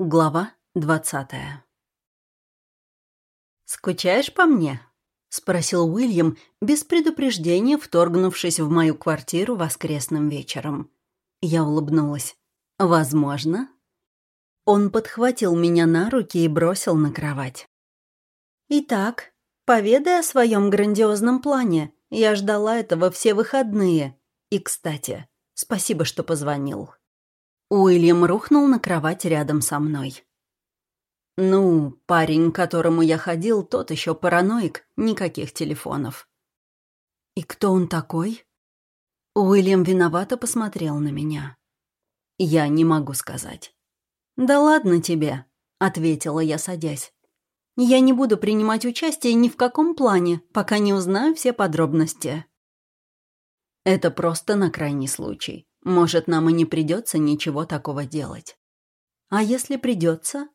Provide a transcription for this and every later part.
Глава двадцатая «Скучаешь по мне?» — спросил Уильям, без предупреждения вторгнувшись в мою квартиру воскресным вечером. Я улыбнулась. «Возможно». Он подхватил меня на руки и бросил на кровать. «Итак, поведай о своем грандиозном плане. Я ждала этого все выходные. И, кстати, спасибо, что позвонил». Уильям рухнул на кровать рядом со мной. «Ну, парень, к которому я ходил, тот еще параноик, никаких телефонов». «И кто он такой?» Уильям виновато посмотрел на меня. «Я не могу сказать». «Да ладно тебе», — ответила я, садясь. «Я не буду принимать участие ни в каком плане, пока не узнаю все подробности». «Это просто на крайний случай. Может, нам и не придется ничего такого делать. А если придется?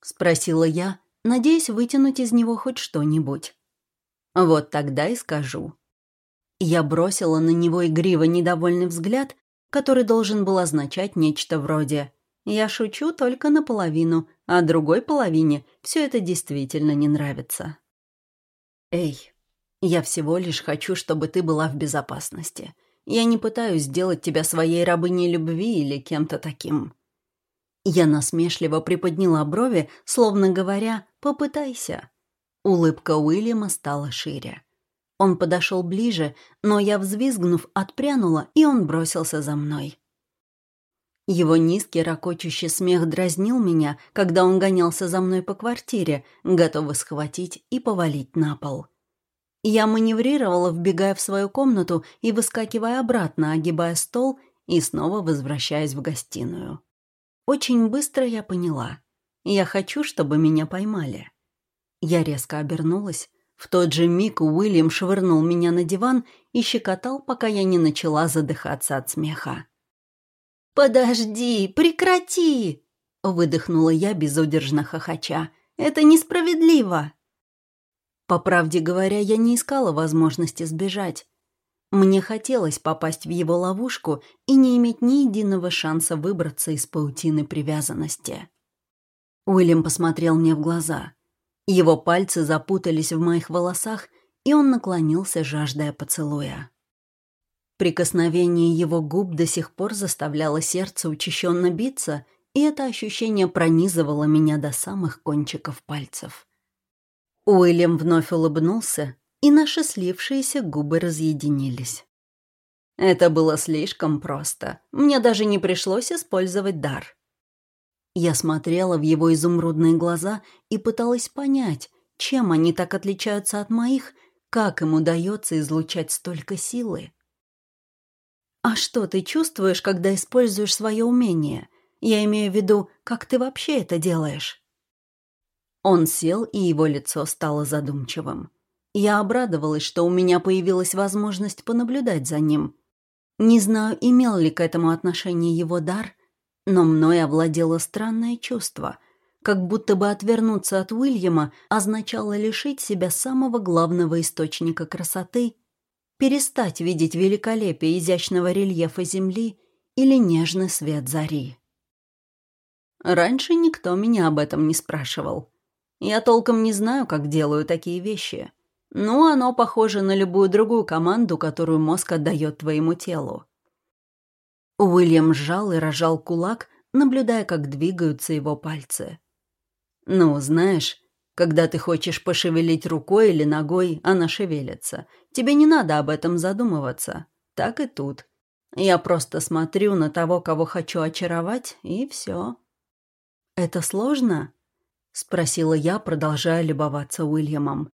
Спросила я, надеясь вытянуть из него хоть что-нибудь. Вот тогда и скажу. Я бросила на него игриво недовольный взгляд, который должен был означать нечто вроде «Я шучу только наполовину, а другой половине все это действительно не нравится». «Эй, я всего лишь хочу, чтобы ты была в безопасности. Я не пытаюсь сделать тебя своей рабыней любви или кем-то таким». Я насмешливо приподняла брови, словно говоря «попытайся». Улыбка Уильяма стала шире. Он подошел ближе, но я, взвизгнув, отпрянула, и он бросился за мной. Его низкий ракочущий смех дразнил меня, когда он гонялся за мной по квартире, готовый схватить и повалить на пол. Я маневрировала, вбегая в свою комнату и выскакивая обратно, огибая стол и снова возвращаясь в гостиную. Очень быстро я поняла. Я хочу, чтобы меня поймали. Я резко обернулась. В тот же миг Уильям швырнул меня на диван и щекотал, пока я не начала задыхаться от смеха. «Подожди, прекрати!» — выдохнула я безудержно хохоча. «Это несправедливо!» По правде говоря, я не искала возможности сбежать. Мне хотелось попасть в его ловушку и не иметь ни единого шанса выбраться из паутины привязанности. Уильям посмотрел мне в глаза. Его пальцы запутались в моих волосах, и он наклонился, жаждая поцелуя. Прикосновение его губ до сих пор заставляло сердце учащенно биться, и это ощущение пронизывало меня до самых кончиков пальцев. Уильям вновь улыбнулся, и наши слившиеся губы разъединились. Это было слишком просто. Мне даже не пришлось использовать дар. Я смотрела в его изумрудные глаза и пыталась понять, чем они так отличаются от моих, как им удается излучать столько силы. «А что ты чувствуешь, когда используешь свое умение? Я имею в виду, как ты вообще это делаешь?» Он сел, и его лицо стало задумчивым. Я обрадовалась, что у меня появилась возможность понаблюдать за ним. Не знаю, имел ли к этому отношение его дар, но мной овладело странное чувство, как будто бы отвернуться от Уильяма означало лишить себя самого главного источника красоты, перестать видеть великолепие изящного рельефа Земли или нежный свет зари. Раньше никто меня об этом не спрашивал. Я толком не знаю, как делаю такие вещи. Но оно похоже на любую другую команду, которую мозг отдает твоему телу. Уильям сжал и рожал кулак, наблюдая, как двигаются его пальцы. «Ну, знаешь, когда ты хочешь пошевелить рукой или ногой, она шевелится. Тебе не надо об этом задумываться. Так и тут. Я просто смотрю на того, кого хочу очаровать, и все. «Это сложно?» — спросила я, продолжая любоваться Уильямом.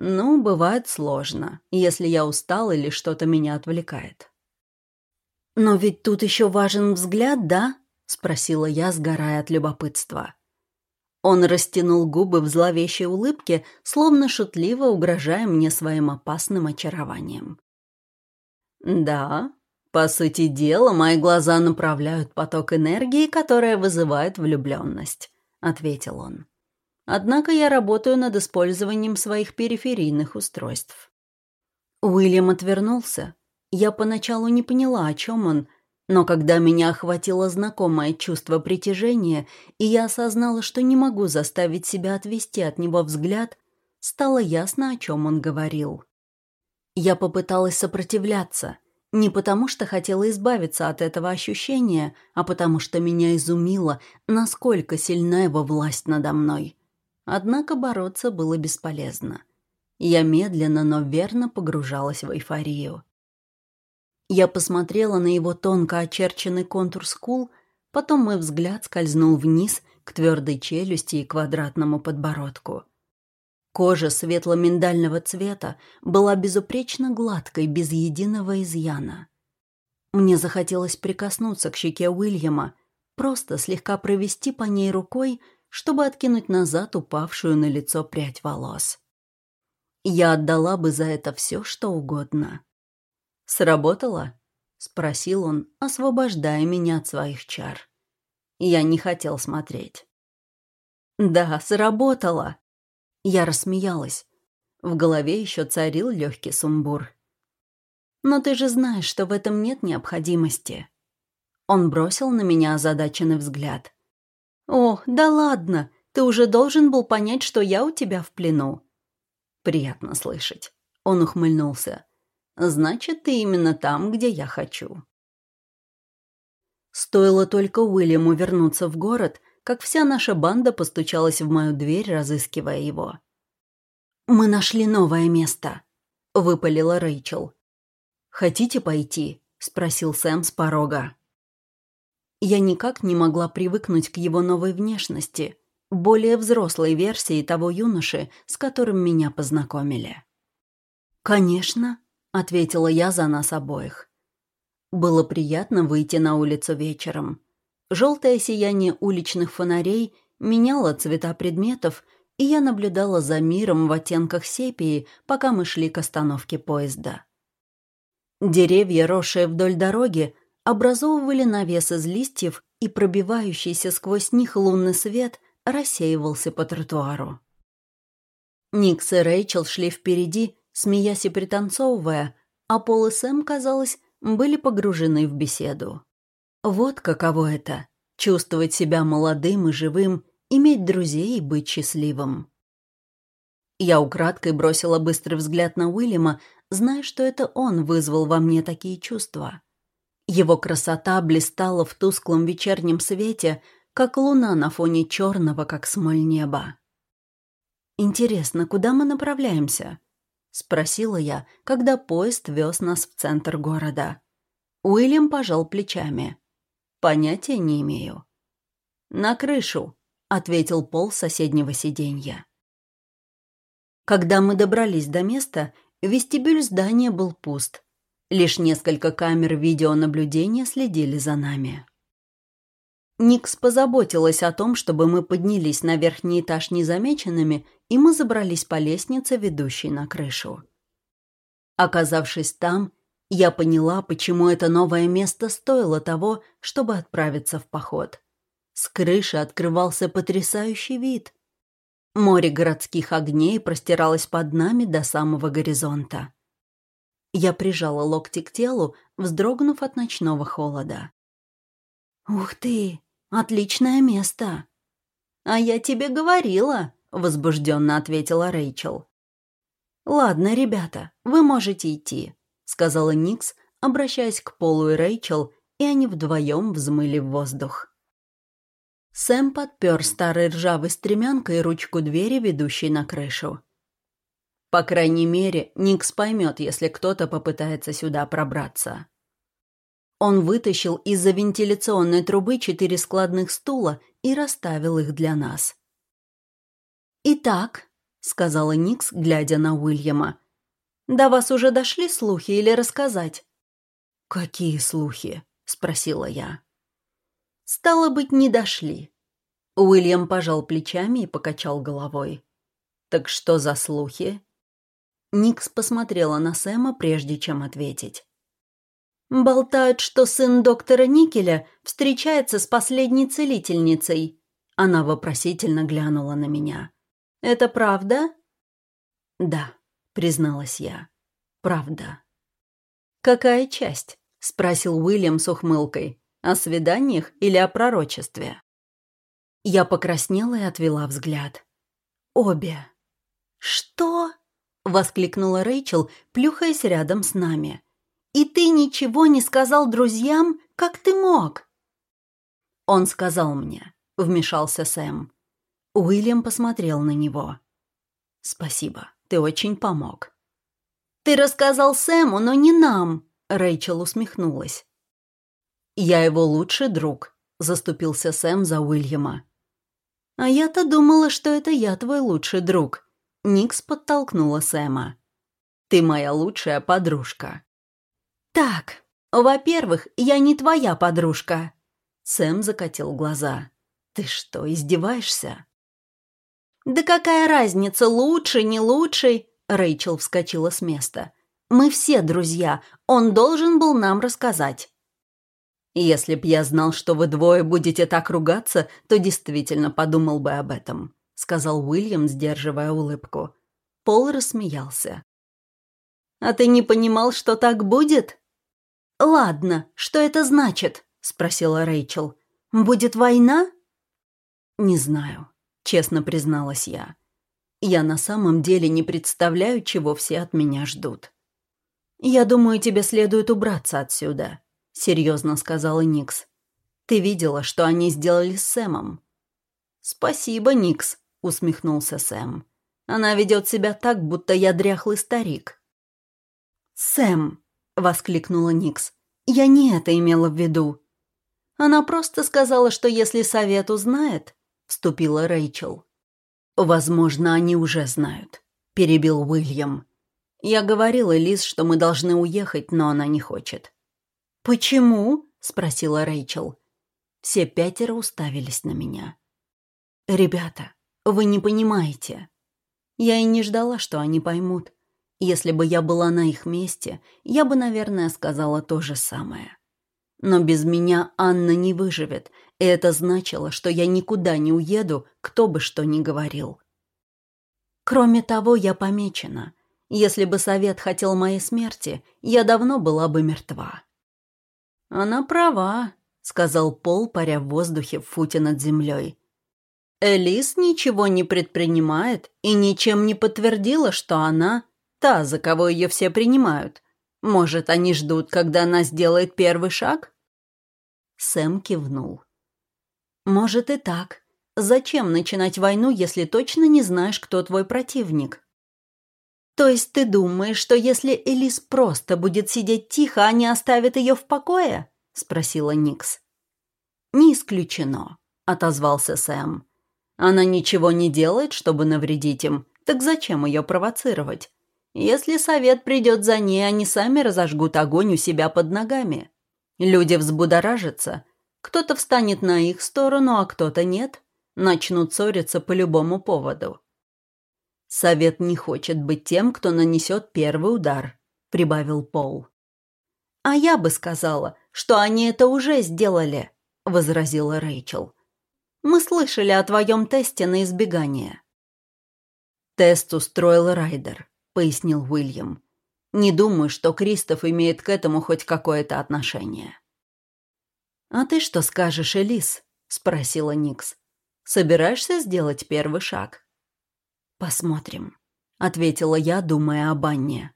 «Ну, бывает сложно, если я устал или что-то меня отвлекает». «Но ведь тут еще важен взгляд, да?» — спросила я, сгорая от любопытства. Он растянул губы в зловещей улыбке, словно шутливо угрожая мне своим опасным очарованием. «Да, по сути дела, мои глаза направляют поток энергии, которая вызывает влюбленность ответил он. Однако я работаю над использованием своих периферийных устройств. Уильям отвернулся. Я поначалу не поняла, о чем он, Но когда меня охватило знакомое чувство притяжения, и я осознала, что не могу заставить себя отвести от него взгляд, стало ясно, о чем он говорил. Я попыталась сопротивляться, не потому что хотела избавиться от этого ощущения, а потому что меня изумило, насколько сильна его власть надо мной. Однако бороться было бесполезно. Я медленно, но верно погружалась в эйфорию. Я посмотрела на его тонко очерченный контур скул, потом мой взгляд скользнул вниз к твердой челюсти и квадратному подбородку. Кожа светло-миндального цвета была безупречно гладкой, без единого изъяна. Мне захотелось прикоснуться к щеке Уильяма, просто слегка провести по ней рукой, чтобы откинуть назад упавшую на лицо прядь волос. Я отдала бы за это все, что угодно. «Сработало?» — спросил он, освобождая меня от своих чар. Я не хотел смотреть. «Да, сработало!» Я рассмеялась. В голове еще царил легкий сумбур. «Но ты же знаешь, что в этом нет необходимости». Он бросил на меня озадаченный взгляд. «О, да ладно, ты уже должен был понять, что я у тебя в плену». «Приятно слышать». Он ухмыльнулся. Значит, ты именно там, где я хочу. Стоило только Уильяму вернуться в город, как вся наша банда постучалась в мою дверь, разыскивая его. «Мы нашли новое место», — выпалила Рэйчел. «Хотите пойти?» — спросил Сэм с порога. Я никак не могла привыкнуть к его новой внешности, более взрослой версии того юноши, с которым меня познакомили. «Конечно», — ответила я за нас обоих. Было приятно выйти на улицу вечером. Желтое сияние уличных фонарей меняло цвета предметов, и я наблюдала за миром в оттенках сепии, пока мы шли к остановке поезда. Деревья, росшие вдоль дороги, образовывали навес из листьев, и пробивающийся сквозь них лунный свет рассеивался по тротуару. Никс и Рэйчел шли впереди, смеясь и пританцовывая, а Пол и Сэм, казалось, были погружены в беседу. Вот каково это — чувствовать себя молодым и живым, иметь друзей и быть счастливым. Я украдкой бросила быстрый взгляд на Уильяма, зная, что это он вызвал во мне такие чувства. Его красота блистала в тусклом вечернем свете, как луна на фоне черного, как смоль неба. «Интересно, куда мы направляемся?» — спросила я, когда поезд вез нас в центр города. Уильям пожал плечами. «Понятия не имею». «На крышу», — ответил Пол соседнего сиденья. Когда мы добрались до места, вестибюль здания был пуст. Лишь несколько камер видеонаблюдения следили за нами. Никс позаботилась о том, чтобы мы поднялись на верхний этаж незамеченными, и мы забрались по лестнице, ведущей на крышу. Оказавшись там, я поняла, почему это новое место стоило того, чтобы отправиться в поход. С крыши открывался потрясающий вид. Море городских огней простиралось под нами до самого горизонта. Я прижала локти к телу, вздрогнув от ночного холода. «Ух ты! Отличное место!» «А я тебе говорила!» — возбужденно ответила Рэйчел. «Ладно, ребята, вы можете идти», — сказала Никс, обращаясь к Полу и Рэйчел, и они вдвоем взмыли в воздух. Сэм подпер старой ржавой стремянкой ручку двери, ведущей на крышу. По крайней мере, Никс поймет, если кто-то попытается сюда пробраться. Он вытащил из-за вентиляционной трубы четыре складных стула и расставил их для нас. «Итак», — сказала Никс, глядя на Уильяма, — «до вас уже дошли слухи или рассказать?» «Какие слухи?» — спросила я. «Стало быть, не дошли». Уильям пожал плечами и покачал головой. «Так что за слухи?» Никс посмотрела на Сэма, прежде чем ответить. Болтают, что сын доктора Никеля встречается с последней целительницей. Она вопросительно глянула на меня. «Это правда?» «Да», — призналась я. «Правда». «Какая часть?» — спросил Уильям с ухмылкой. «О свиданиях или о пророчестве?» Я покраснела и отвела взгляд. «Обе». «Что?» — воскликнула Рэйчел, плюхаясь рядом с нами. «И ты ничего не сказал друзьям? Как ты мог?» «Он сказал мне», — вмешался Сэм. Уильям посмотрел на него. «Спасибо, ты очень помог». «Ты рассказал Сэму, но не нам», — Рэйчел усмехнулась. «Я его лучший друг», — заступился Сэм за Уильяма. «А я-то думала, что это я твой лучший друг», — Никс подтолкнула Сэма. «Ты моя лучшая подружка». «Так, во-первых, я не твоя подружка». Сэм закатил глаза. «Ты что, издеваешься?» «Да какая разница, лучший, не лучший?» Рэйчел вскочила с места. «Мы все друзья. Он должен был нам рассказать». «Если б я знал, что вы двое будете так ругаться, то действительно подумал бы об этом», — сказал Уильям, сдерживая улыбку. Пол рассмеялся. «А ты не понимал, что так будет?» «Ладно, что это значит?» — спросила Рэйчел. «Будет война?» «Не знаю», — честно призналась я. «Я на самом деле не представляю, чего все от меня ждут». «Я думаю, тебе следует убраться отсюда», — серьезно сказала Никс. «Ты видела, что они сделали с Сэмом?» «Спасибо, Никс», — усмехнулся Сэм. «Она ведет себя так, будто я дряхлый старик». «Сэм!» — воскликнула Никс. «Я не это имела в виду». Она просто сказала, что если совет узнает, — вступила Рэйчел. «Возможно, они уже знают», — перебил Уильям. «Я говорила Лиз, что мы должны уехать, но она не хочет. «Почему?» — спросила Рэйчел. Все пятеро уставились на меня. «Ребята, вы не понимаете. Я и не ждала, что они поймут. Если бы я была на их месте, я бы, наверное, сказала то же самое. Но без меня Анна не выживет, и это значило, что я никуда не уеду, кто бы что ни говорил. Кроме того, я помечена. Если бы совет хотел моей смерти, я давно была бы мертва. «Она права», — сказал Пол, паря в воздухе в футе над землей. Элис ничего не предпринимает и ничем не подтвердила, что она та, за кого ее все принимают. Может, они ждут, когда она сделает первый шаг? Сэм кивнул. Может и так. Зачем начинать войну, если точно не знаешь, кто твой противник? То есть ты думаешь, что если Элис просто будет сидеть тихо, они оставят ее в покое? Спросила Никс. Не исключено, отозвался Сэм. Она ничего не делает, чтобы навредить им, так зачем ее провоцировать? Если совет придет за ней, они сами разожгут огонь у себя под ногами. Люди взбудоражатся. Кто-то встанет на их сторону, а кто-то нет. Начнут ссориться по любому поводу. «Совет не хочет быть тем, кто нанесет первый удар», — прибавил Пол. «А я бы сказала, что они это уже сделали», — возразила Рэйчел. «Мы слышали о твоем тесте на избегание». «Тест устроил Райдер», — пояснил Уильям. «Не думаю, что Кристоф имеет к этому хоть какое-то отношение». «А ты что скажешь, Элис?» — спросила Никс. «Собираешься сделать первый шаг?» «Посмотрим», — ответила я, думая об Анне.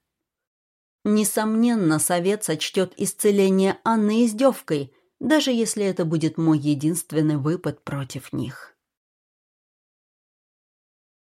Несомненно, совет сочтет исцеление Анны издевкой, даже если это будет мой единственный выпад против них.